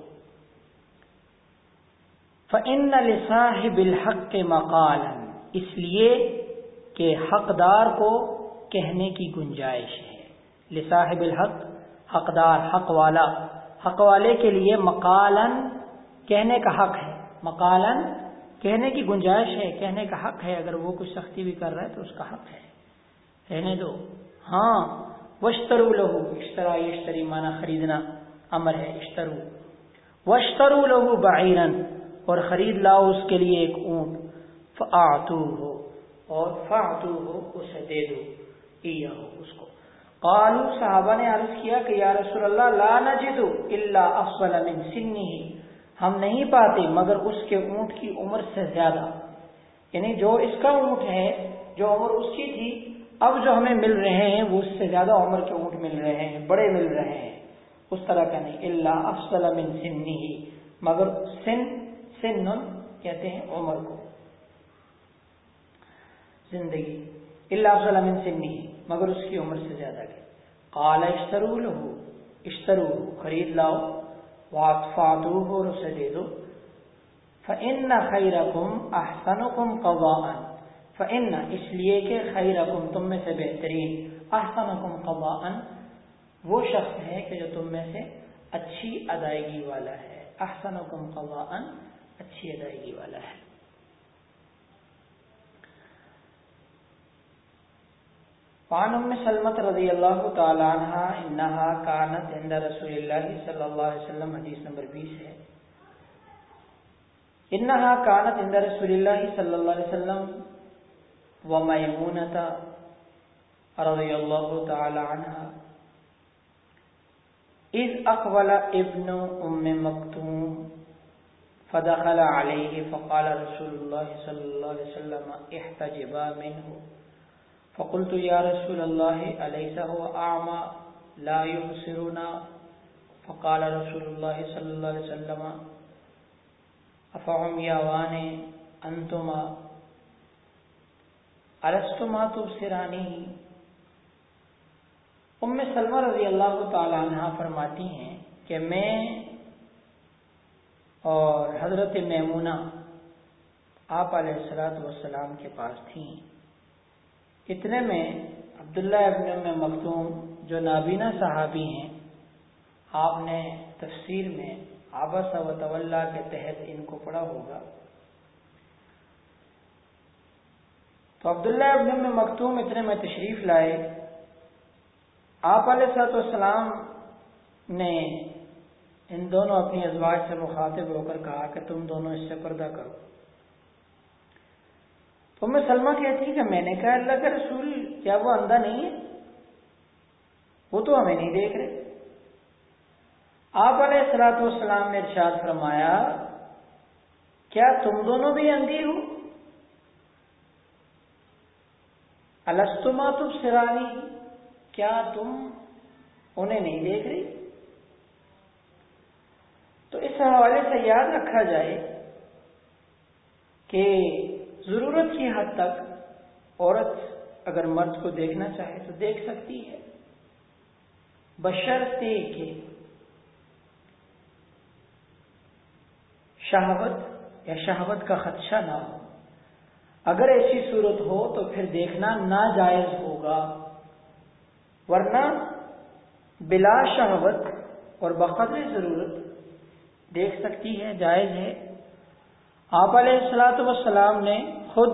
فَإِنَّ لِصَاحِبِ الْحَقِّ مَقَالًا، اس لیے کہ حقدار کو کہنے کی گنجائش ہے۔ لصاحب الحق، حقدار، حق والا۔ حق والے کے لیے مقالن، کہنے کا حق ہے۔ مقالن کہنے کی گنجائش ہے، کہنے کا حق ہے، اگر وہ کچھ سختی بھی کر رہا ہے تو اس کا حق ہے۔ کہنے دو ہاں وشترو لہو اشترا اشتری مانا خریدنا امر ہے، اشترو۔ وشترو لہو بعیرن اور خرید لاؤ اس کے لیے ایک اونٹ۔ فآتو ہو اور فاتو ہو اسے دے دو ہو اس کو۔ قالو، صحابہ نے عرض کیا کہ یا رسول اللہ، لا نجدو الا افضل من سنی ہم نہیں پاتے، مگر اس کے اونٹ کی عمر سے زیادہ۔ یعنی جو اس کا اونٹ ہے، جو عمر اس کی تھی، اب جو ہمیں مل رہے ہیں، وہ اس سے زیادہ عمر کے اونٹ مل رہے ہیں، بڑے مل رہے ہیں۔ اس طرح کا نہیں اللہ افضل من سنی۔ ہی مگر سن سن کہتے ہیں عمر کو۔ زندگی اللہ افضل من سنی، مگر اس کی عمر سے زیادہ کی۔ قال اشترو لہو اشترو خرید لاؤ۔ وَأَطْفَعْتُوهُ اور اسے دے دو رقم احسن کم قواً فعن اس لیے کہ خَيْرَكُمْ تم میں سے بہترین أَحْسَنُكُمْ قَضَاءً وہ شخص ہے کہ جو تم میں سے اچھی ادائیگی والا ہے أَحْسَنُكُمْ قَضَاءً اچھی ادائیگی والا ہے۔ وعن ام سلمت رضی اللہ تعالی عنہ انہا کانت عند رسول اللہ صلی اللہ علیہ وسلم حدیث نمبر بیس ہے۔ انہا کانت عند رسول اللہ صلی اللہ علیہ وسلم ومیمونتا رضی اللہ تعالی عنہ اذ اقبل ابن ام مکتوم فدخل علیہ فقال رسول اللہ صلی اللہ علیہ وسلم احتجبا منہ۔ فقلت يا رسول الله، أليس هو أعمى؟ لا يبصرنا فقال رسول الله صلى الله عليه وسلم أفعميوان أنتما ألستما تبصرانه ام سلمہ رضی اللہ تعالی عنہ فرماتی ہیں کہ میں اور حضرت میمونہ آپ علیہ السلاۃ والسلام کے پاس تھیں۔ اتنے میں عبداللہ ابن مختوم جو نابینا صحابی ہیں، آپ نے تفسیر میں آبس و طول کے تحت ان کو پڑھا ہوگا۔ تو عبداللہ ابن مختوم اتنے میں تشریف لائے۔ آپ علیہ صلاحت والسلام نے ان دونوں اپنی ازواج سے مخاطب ہو کر کہا کہ تم دونوں اس سے پردہ کرو۔ تو میں سلمہ کہتی کہ میں نے کہا اللہ کا رسول، کیا وہ اندھا نہیں ہے؟ وہ تو ہمیں نہیں دیکھ رہے۔ آپ علیہ السلاۃ والسلام نے ارشاد فرمایا، کیا تم دونوں بھی اندھی ہو؟ الستما تم سرانی کیا تم انہیں نہیں دیکھ رہی تو اس حوالے سے یاد رکھا جائے کہ ضرورت کی حد تک عورت اگر مرد کو دیکھنا چاہے تو دیکھ سکتی ہے۔ بشرتے کہ شہوت یا شہوت کا خدشہ نہ ہو۔ اگر ایسی صورت ہو تو پھر دیکھنا ناجائز ہوگا۔ ورنہ بلا شہوت اور بقدر ضرورت دیکھ سکتی ہے، جائز ہے۔ آپ علیہ السلاۃ وسلام نے خود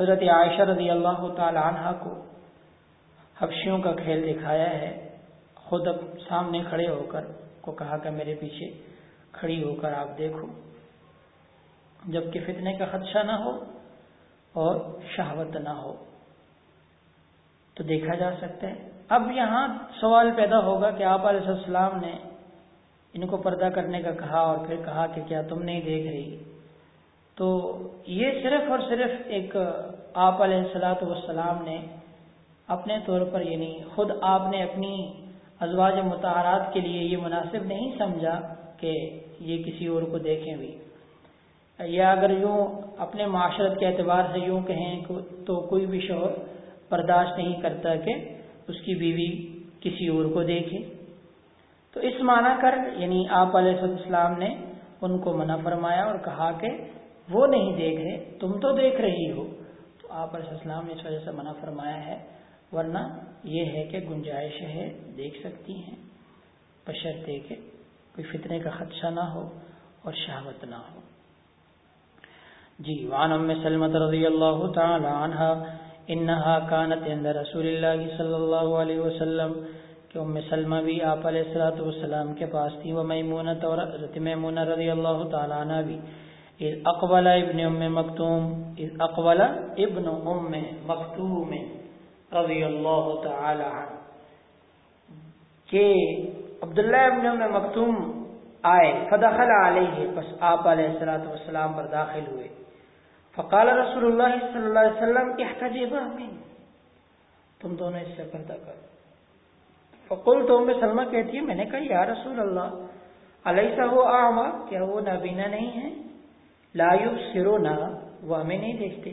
حضرت عائشہ رضی اللہ تعالی عنہ کو حفشیوں کا کھیل دکھایا ہے، خود اب سامنے کھڑے ہو کر کو کہا کہ میرے پیچھے کھڑی ہو کر آپ دیکھو۔ جبکہ فتنے کا خدشہ نہ ہو اور شہوت نہ ہو۔ تو دیکھا جا سکتا ہے۔ اب یہاں سوال پیدا ہوگا کہ آپ علیہ السلام نے ان کو پردہ کرنے کا کہا اور پھر کہا کہ کیا تم نہیں دیکھ رہی؟ تو یہ صرف اور صرف ایک آپ علیہ السلاۃ والسلام نے اپنے طور پر یعنی خود آپ نے اپنی ازواج متحرات کے لیے یہ مناسب نہیں سمجھا کہ یہ کسی اور کو دیکھیں بھی۔ یا اگر یوں اپنے معاشرت کے اعتبار سے یوں کہیں تو کوئی بھی شوہر برداشت نہیں کرتا کہ اس کی بیوی کسی اور کو دیکھے۔ تو اس معنی کر یعنی آپ علیہ السلام نے ان کو منع فرمایا اور کہا کہ وہ نہیں دیکھ رہے، تم تو دیکھ رہی ہو۔ تو آپ علیہ السلام نے اس وجہ سے منع فرمایا ہے، ورنہ یہ ہے کہ گنجائش ہے، دیکھ سکتی ہیں۔ بشرطے کہ کوئی فتنے کا خدشہ نہ ہو اور شہوت نہ ہو۔ جی وعن ام سلمت رضی اللہ تعالی عنہ انہا کانت عند رسول اللہ صلی اللہ علیہ وسلم، کہ ام سلمہ بھی آپ علیہ السلام کے پاس تھی وہ میمونت اور حضرت میمونہ رضی اللہ تعالی عنہ بھی۔ اذ اقبل ابن ام مکتوم، اذ اقبل ابن ام مکتوم رضی اللہ تعالی عنہ، کہ عبداللہ ابن ام مکتوم آئے، فدخل علیہ، پس آپ علیہ السلام والسلام پر داخل ہوئے۔ فقال رسول اللہ صلی اللہ علیہ وسلم احتجب من تم دونوں اس سے پردہ کر۔ فقل تو ام سلمہ کہتی ہے، میں نے کہا، یا رسول اللہ علیہ ہو آما کیا وہ نابینا نہیں ہے۔ لا یبصرنا وہ ہمیں نہیں دیکھتے۔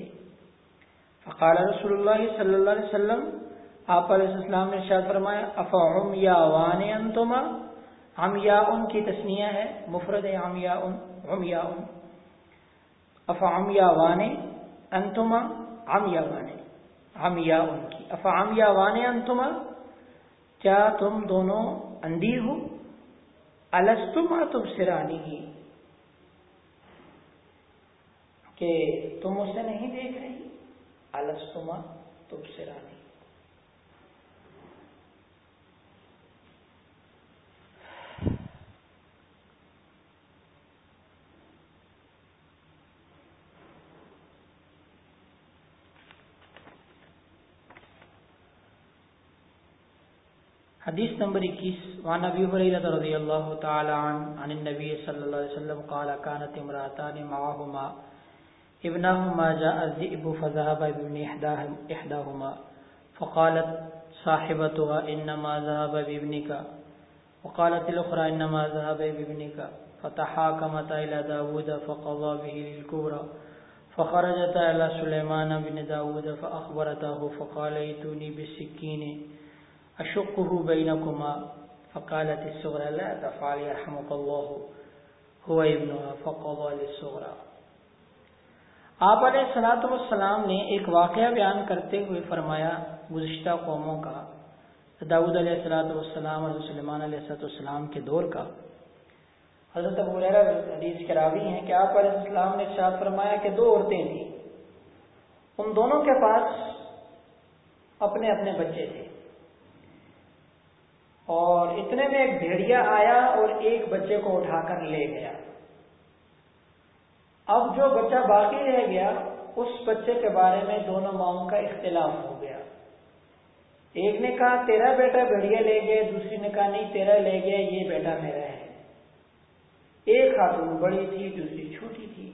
فقال رسول اللہ صلی اللہ علیہ وسلم، آپ علیہ السلام نے ارشاد فرمایا، افعم یا وان انتما ہم یا ان کی تسنیہ ہے، مفرد عم یا ان عم یا ان۔ افعم یا وان انتما عم یا وان، ہم یا ان کی۔ افعم یا وان انتما کیا تم دونوں اندھی ہو؟ الستما تم سرانی ہی کہ تم اسے نہیں دیکھ رہی؟ السما تب سرانی حدیث نمبر اکیس۔ وعن ابی حریرت رضی اللہ تعالی عن النبی صلی اللہ علیہ وسلم، قال كانت امراتان معهما ابنهما جاء الذئب فذهب بابن إحداهما. فقالت صاحبتها، إنما ذهب بابنك. وقالت الأخرى، إنما ذهب بابنك. فتحاكمتا إلى داود فقضى به للكبرى. فخرجتا إلى سليمان بن داود فأخبرته، فقال ايتوني بالسكين أشقه بينكما. فقالت الصغرى، لا تفعل يرحمك الله. هو ابنها، فقضى للصغرى. آپ علیہ السلاۃ والسلام نے ایک واقعہ بیان کرتے ہوئے فرمایا، گزشتہ قوموں کا داود علیہ السلاۃ والسلام اور سلمان علیہ السلط والسلام کے دور کا۔ حضرت حدیث کے راوی ہیں کہ آپ علیہ السلام نے ارشاد فرمایا کہ دو عورتیں تھیں۔ ان دونوں کے پاس اپنے اپنے بچے تھے۔ اور اتنے میں ایک بھیڑیا آیا اور ایک بچے کو اٹھا کر لے گیا۔ اب جو بچہ باقی رہ گیا، اس بچے کے بارے میں دونوں ماؤں کا اختلاف ہو گیا۔ ایک نے کہا، تیرا بیٹا بھڑیا لے گئے، دوسری نے کہا، نہیں، تیرا لے گیا، یہ بیٹا میرا ہے۔ ایک خاتون بڑی تھی، دوسری چھوٹی تھی۔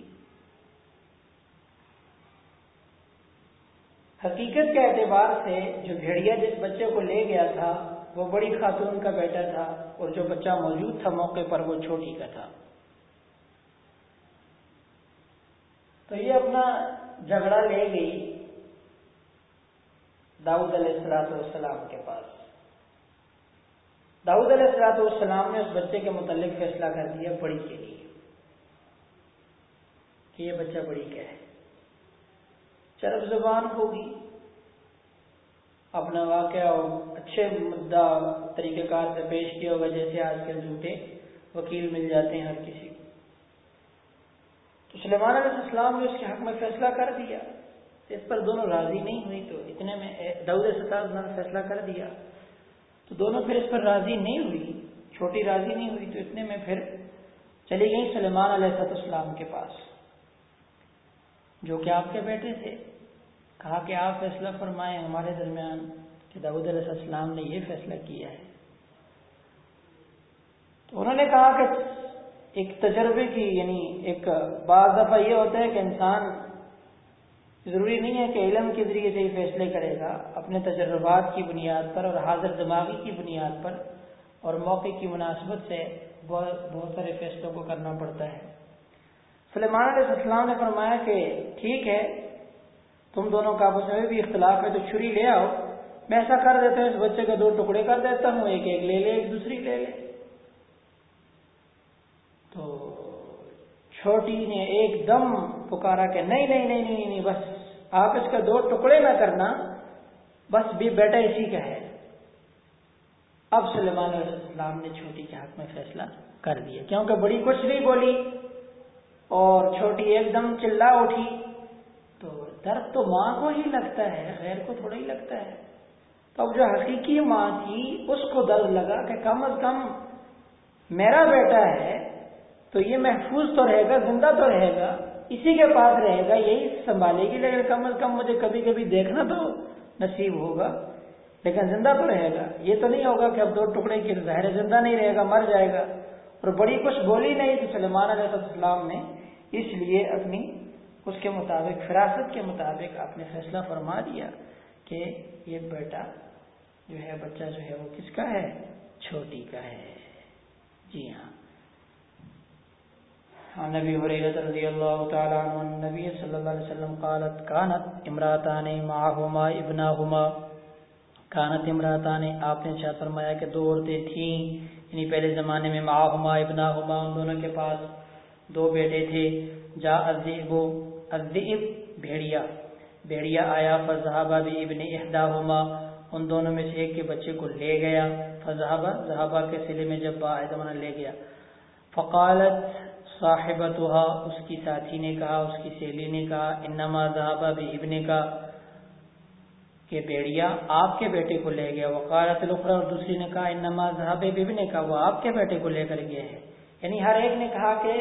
حقیقت کے اعتبار سے جو بھیڑیا جس بچے کو لے گیا تھا، وہ بڑی خاتون کا بیٹا تھا اور جو بچہ موجود تھا موقع پر وہ چھوٹی کا تھا۔ تو یہ اپنا جھگڑا لے گئی داؤد علیہ السلاۃ والسلام کے پاس۔ داؤد علیہ السلاۃ والسلام نے اس بچے کے متعلق فیصلہ کر دیا بڑی کے لیے کہ یہ بچہ بڑی کیا ہے۔ چرب زبان ہوگی۔ اپنا واقعہ اچھے مدعا طریقہ کار سے پیش کیا ہوگا، جیسے آج کل جھوٹے وکیل مل جاتے ہیں ہر کسی کو۔ تو سلیمان علیہ السلام نے اس کے حق میں فیصلہ کر دیا۔ اس پر دونوں راضی نہیں ہوئی تو اتنے میں دعود ستاز نے فیصلہ کر دیا۔ تو دونوں پھر اس پر راضی نہیں ہوئی، چھوٹی راضی نہیں ہوئی تو اتنے میں پھر چلی گئی سلیمان علیہ السلام کے پاس۔ جو کہ آپ کے بیٹے تھے۔ کہا کہ آپ فیصلہ فرمائیں ہمارے درمیان کہ داود علیہ السلام نے یہ فیصلہ کیا ہے۔ تو انہوں نے کہا کہ ایک تجربے کی یعنی ایک بعض دفعہ یہ ہوتا ہے کہ انسان ضروری نہیں ہے کہ علم کے ذریعے سے ہی فیصلے کرے گا، اپنے تجربات کی بنیاد پر اور حاضر دماغی کی بنیاد پر اور موقع کی مناسبت سے بہت بہت سارے فیصلوں کو کرنا پڑتا ہے۔ سلیمان علیہ السلام نے فرمایا کہ ٹھیک ہے، تم دونوں کا آپس میں بھی اختلاف ہے تو چھری لے آؤ۔ میں ایسا کر دیتا ہوں، اس بچے کے دو ٹکڑے کر دیتا ہوں، ایک ایک لے لے، ایک دوسری لے لے۔ تو چھوٹی نے ایک دم پکارا کہ نہیں نہیں نہیں نہیں نہیں، بس آپ اس کے دو ٹکڑے نہ کرنا، بس بھی بیٹا اسی کا ہے۔ اب سلیمان علیہ السلام نے چھوٹی کے حق میں فیصلہ کر دیا کیونکہ بڑی کچھ نہیں بولی اور چھوٹی ایک دم چلا اٹھی۔ تو درد تو ماں کو ہی لگتا ہے، غیر کو تھوڑا ہی لگتا ہے۔ تو اب جو حقیقی ماں تھی، اس کو درد لگا کہ کم از کم میرا بیٹا ہے تو یہ محفوظ تو رہے گا، زندہ تو رہے گا، اسی کے پاس رہے گا، یہی سنبھالے گی۔ لیکن کم از کم مجھے کبھی کبھی دیکھنا تو نصیب ہوگا۔ لیکن زندہ تو رہے گا۔ یہ تو نہیں ہوگا کہ اب دو ٹکڑے کی ظاہر زندہ نہیں رہے گا، مر جائے گا۔ اور بڑی کچھ بولی نہیں تو سلمان علیہ السلام نے اس لیے اپنی، اس کے مطابق، فراست کے مطابق آپ نے فیصلہ فرما دیا کہ یہ بیٹا جو ہے، بچہ جو ہے، وہ کس کا ہے؟ چھوٹی کا ہے۔ جی ہاں۔ ہاں نبی حریرت رضی اللہ تعالیٰ عنہ نبی صلی اللہ علیہ وسلم قالت، کانت امراتان معاہما ابناہما کانت امراتان آپ نے شاہ فرمایا کہ دو عورتیں تھیں یعنی پہلے زمانے میں معاہما ابناہما ان دونوں کے پاس دو بیٹے تھے۔ جا الذئب الذئب بھیڑیا بھیڑیا آیا فضحابہ بھی ابن احداہما ان دونوں میں سے ایک کے بچے کو لے گیا فضحابہ زہابہ کے سلے میں جب با لے گیا۔ فقالت صاحبتها، اس کی ساتھی نے کہا، اس کی سہیلی نے کہا، انما ذهبا بابن کا کہ بیڑیا آپ کے بیٹے کو لے گیا۔ وقالت الاخرى، اور دوسری نے کہا، انما ذهب بابن کا وہ آپ کے بیٹے کو لے کر گئے ہیں۔ یعنی ہر ایک نے کہا کہ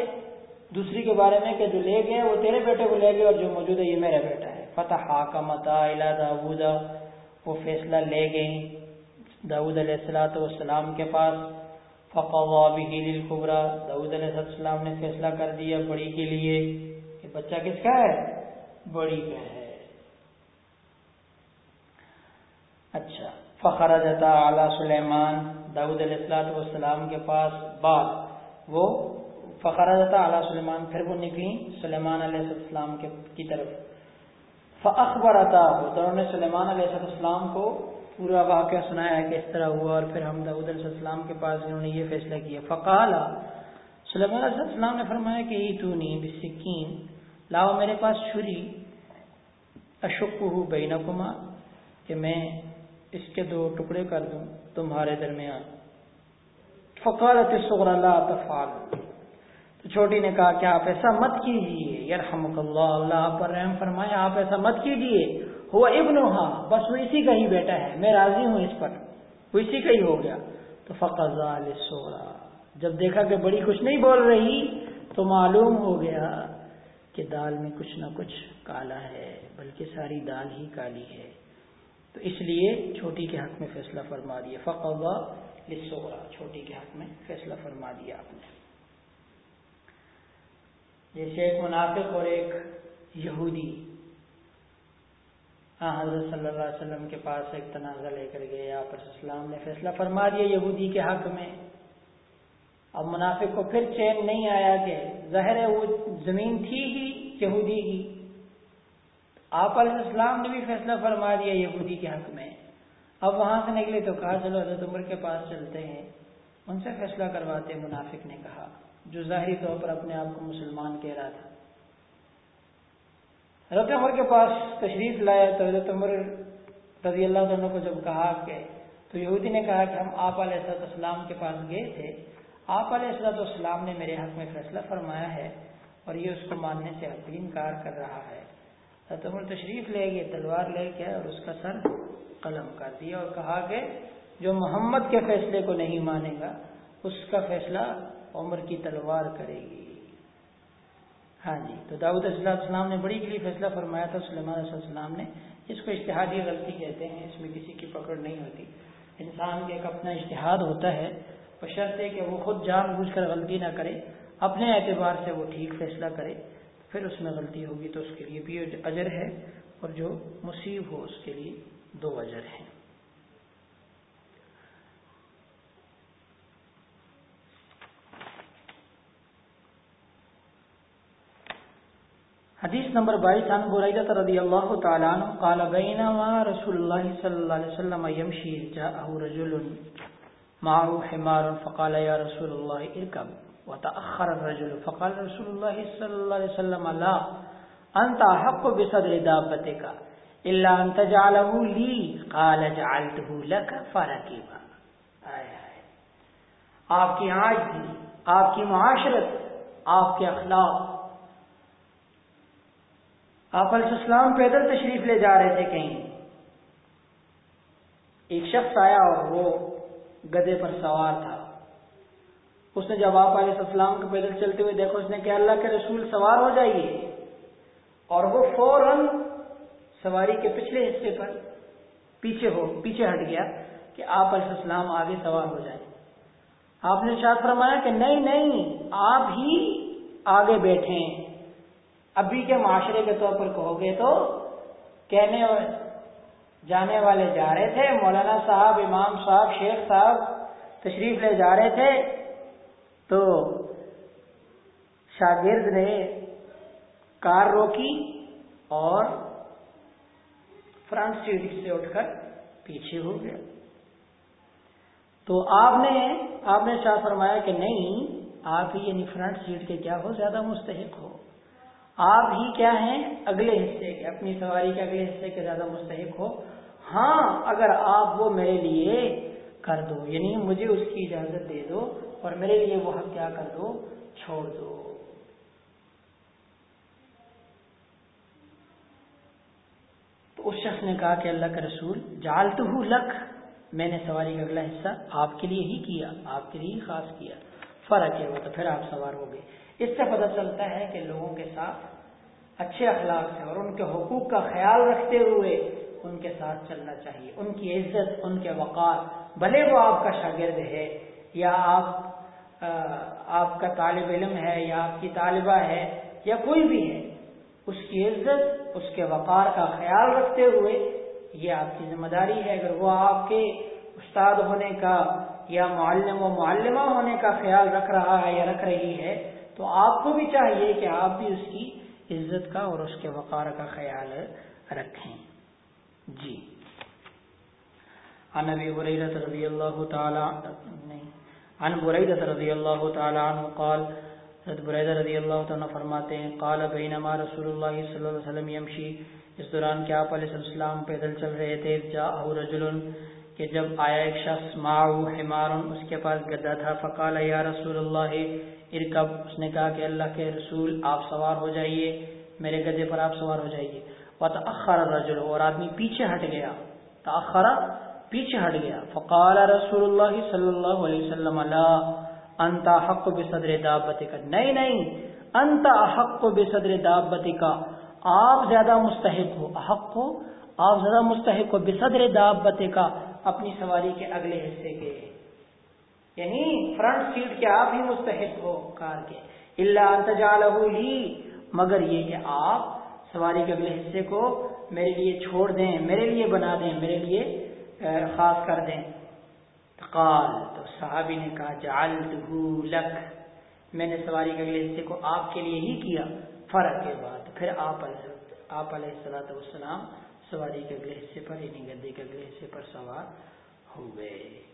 دوسری کے بارے میں کہ جو لے گئے وہ تیرے بیٹے کو لے گئے، اور جو موجود ہے، یہ میرا بیٹا ہے۔ فتح کا متا داود وہ فیصلہ لے گئی داود علیہ السلاۃ والسلام کے پاس فقوا بھی قبرا داود علیہ السلام نے فیصلہ کر دیا بڑی کے لیے کہ بچہ کس کا ہے؟ بڑی کا ہے۔ اچھا فخر جتا سلیمان داود علیہ السلاۃ والسلام کے پاس بعد وہ فخر اعلیٰ سلیمان، پھر وہ نکلی سلیمان علیہ السلام کے کی طرف۔ فخبر عطا نے سلیمان علیہ السلام کو پورا واقعہ سنایا کہ اس طرح ہوا اور پھر ہم داود علیہ السلام کے پاس انہوں نے یہ فیصلہ کیا۔ فقال سلیمان علیہ السلام نے فرمایا کہ یہ تو نہیں بسکین، لاؤ میرے پاس چھری اشک ہوں بینکما، کہ میں اس کے دو ٹکڑے کر دوں، تمہارے درمیان۔ فقالت الصغرى لا تفعل۔ تو چھوٹی نے کہا کہ آپ ایسا مت کیجیے یرحمک اللہ اللہ پر رحم فرمائے، آپ ایسا مت کیجیے ہوا ابن بس وہ اسی کا ہی بیٹا ہے، میں راضی ہوں اس پر۔ وہ اسی کا ہی ہو گیا۔ تو فقضا سورا جب دیکھا کہ بڑی کچھ نہیں بول رہی، تو معلوم ہو گیا کہ دال میں کچھ نہ کچھ کالا ہے، بلکہ ساری دال ہی کالی ہے۔ تو اس لیے چھوٹی کے حق میں فیصلہ فرما دیا۔ فقضا لسورا چھوٹی کے حق میں فیصلہ فرما دیا آپ نے۔ جیسے ایک منافق اور ایک یہودی حضرت صلی اللہ علیہ وسلم کے پاس ایک تنازع لے کر گئے آپ السلام نے فیصلہ فرما دیا یہودی کے حق میں۔ اب منافق کو پھر چین نہیں آیا کہ ظاہر ہے وہ زمین تھی ہی یہودی کی۔ آپ علیہ السلام نے بھی فیصلہ فرما دیا یہودی کے حق میں۔ اب وہاں سے نکلے تو کہا، چلو حضرت عمر کے پاس چلتے ہیں۔ ان سے فیصلہ کرواتے منافق نے کہا، جو ظاہری طور پر اپنے آپ کو مسلمان کہہ رہا تھا۔ حضرت عمر کے پاس تشریف لایا تو حضرت عمر رضی اللہ عنہ کو جب کہا کہ تو یہودی نے کہا کہ ہم آپ علیہ السلط اسلام کے پاس گئے تھے، آپ علیہ السلط اسلام نے میرے حق میں فیصلہ فرمایا ہے اور یہ اس کو ماننے سے انکار کر رہا ہے۔ حضرت عمر تشریف لے گئے، تلوار لے کے اور اس کا سر قلم کر دیا اور کہا کہ جو محمد کے فیصلے کو نہیں مانے گا، اس کا فیصلہ عمر کی تلوار کرے گی۔ ہاں جی تو داود علیہ السلام نے بڑی کے لیے فیصلہ فرمایا تھا، سلیمان علیہ السلام نے، اس کو اشتہادی غلطی کہتے ہیں، اس میں کسی کی پکڑ نہیں ہوتی۔ انسان کے ایک اپنا اشتہاد ہوتا ہے بشرط ہے کہ وہ خود جان بوجھ کر غلطی نہ کرے، اپنے اعتبار سے وہ ٹھیک فیصلہ کرے، پھر اس میں غلطی ہوگی تو اس کے لیے بھی اجر ہے، اور جو مصیب ہو اس کے لیے دو اجر ہیں۔ حدیث نمبر بائیس، عن بريدة رضي الله تعالى عنه قال بينما رسول الله صلى الله عليه وسلم يمشي جاءه رجل معه حمار، فقال يا رسول الله اركب وتأخر الرجل، فقال، رسول الله صلى الله عليه وسلم، لا أنت أحق بصدر دابتك إلا أن تجعله لي قال، جعلته لك فركبا آپ کی آج بھی آپ کی معاشرت، آپ کے اخلاق آپ علیہ السلام پیدل تشریف لے جا رہے تھے کہیں۔ ایک شخص آیا اور وہ گدے پر سوار تھا۔ اس نے جب آپ علیہ السلام کو پیدل چلتے ہوئے دیکھو اس نے کہ اللہ کے رسول سوار ہو جائیے۔ اور وہ فوراً سواری کے پچھلے حصے پر پیچھے ہو، پیچھے ہٹ گیا کہ آپ علیہ السلام آگے سوار ہو جائے آپ نے شاید فرمایا کہ نہیں نہیں، آپ ہی آگے بیٹھیں۔ ابھی کے معاشرے کے طور پر کہو گے تو کہنے جانے والے جا رہے تھے، مولانا صاحب، امام صاحب، شیخ صاحب تشریف لے جا رہے تھے تو شاگرد نے کار روکی اور فرنٹ سیٹ سے اٹھ کر پیچھے ہو گیا۔ تو آپ نے آپ نے شاہ فرمایا کہ نہیں، آپ ہی یعنی فرنٹ سیٹ کے کیا ہو، زیادہ مستحق ہو۔ آپ ہی کیا ہیں؟ اگلے حصے کے، اپنی سواری کے اگلے حصے کے زیادہ مستحق ہو۔ ہاں اگر آپ وہ میرے لیے کر دو یعنی مجھے اس کی اجازت دے دو اور میرے لیے وہ حق کیا کر دو، چھوڑ دو۔ تو اس شخص نے کہا کہ اللہ کا رسول جالت ہوں لکھ میں نے سواری کا اگلا حصہ آپ کے لیے ہی کیا، آپ کے لیے ہی خاص کیا۔ فرق ہے وہ تو پھر آپ سوار ہو گئے۔ اس سے پتہ چلتا ہے کہ لوگوں کے ساتھ اچھے اخلاق سے اور ان کے حقوق کا خیال رکھتے ہوئے ان کے ساتھ چلنا چاہیے۔ ان کی عزت، ان کے وقار، بھلے وہ آپ کا شاگرد ہے یا آپ آپ کا طالب علم ہے یا آپ کی طالبہ ہے یا کوئی بھی ہے، اس کی عزت، اس کے وقار کا خیال رکھتے ہوئے یہ آپ کی ذمہ داری ہے۔ اگر وہ آپ کے استاد ہونے کا یا معلم و معلمہ ہونے کا خیال رکھ رہا ہے یا رکھ رہی ہے تو آپ کو بھی چاہیے کہ آپ بھی اس کی عزت کا اور اس کے وقار کا خیال رکھیں۔ جی۔ عن ابي هريره رضي الله تعالى عن بريده رضي الله تعالى عنه قال، حضرت بریدہ رضی اللہ تعالیٰ فرماتے ہیں، قال بینما رسول اللہ صلی اللہ علیہ وسلم یمشی، اس دوران کہ آپ علیہ السلام پیدل چل رہے تھے؟ جاءه رجل، کہ جب آیا ایک شخص، معه حمار، اس کے پاس گدا تھا، فقال یا رسول اللہ ارکب اس نے کہا کہ اللہ کے رسول آپ سوار ہو جائیے، میرے گدے پر آپ سوار ہو جائیے۔ تأخر الرجل، اور آدمی پیچھے ہٹ گیا۔ تأخر پیچھے ہٹ گیا۔ فقال رسول اللہ صلی اللہ علیہ وسلم، لا انت حق بصدر دابتی کا نہیں نہیں انت حق بصدر دابتی کا آپ زیادہ مستحق ہو۔ حق ہو آپ زیادہ مستحق ہو بصدر دابتی کا اپنی سواری کے اگلے حصے کے۔ یعنی فرنٹ سیٹ کے آپ ہی مستحق ہو کار کے۔ اللہ انتجال ہی مگر یہ کہ آپ سواری کے اگلے حصے کو میرے لیے چھوڑ دیں، میرے لیے بنا دیں، میرے لیے خاص کر دیں۔ قال، تو صحابی نے کہا جال لک۔ میں نے سواری کے اگلے حصے کو آپ کے لیے ہی کیا۔ فرق کے بعد پھر آپ آپ علیہ السلاۃ والسلام سواری کے اگلے حصے پر یعنی گدے کے اگلے حصے پر سوار ہو گئے۔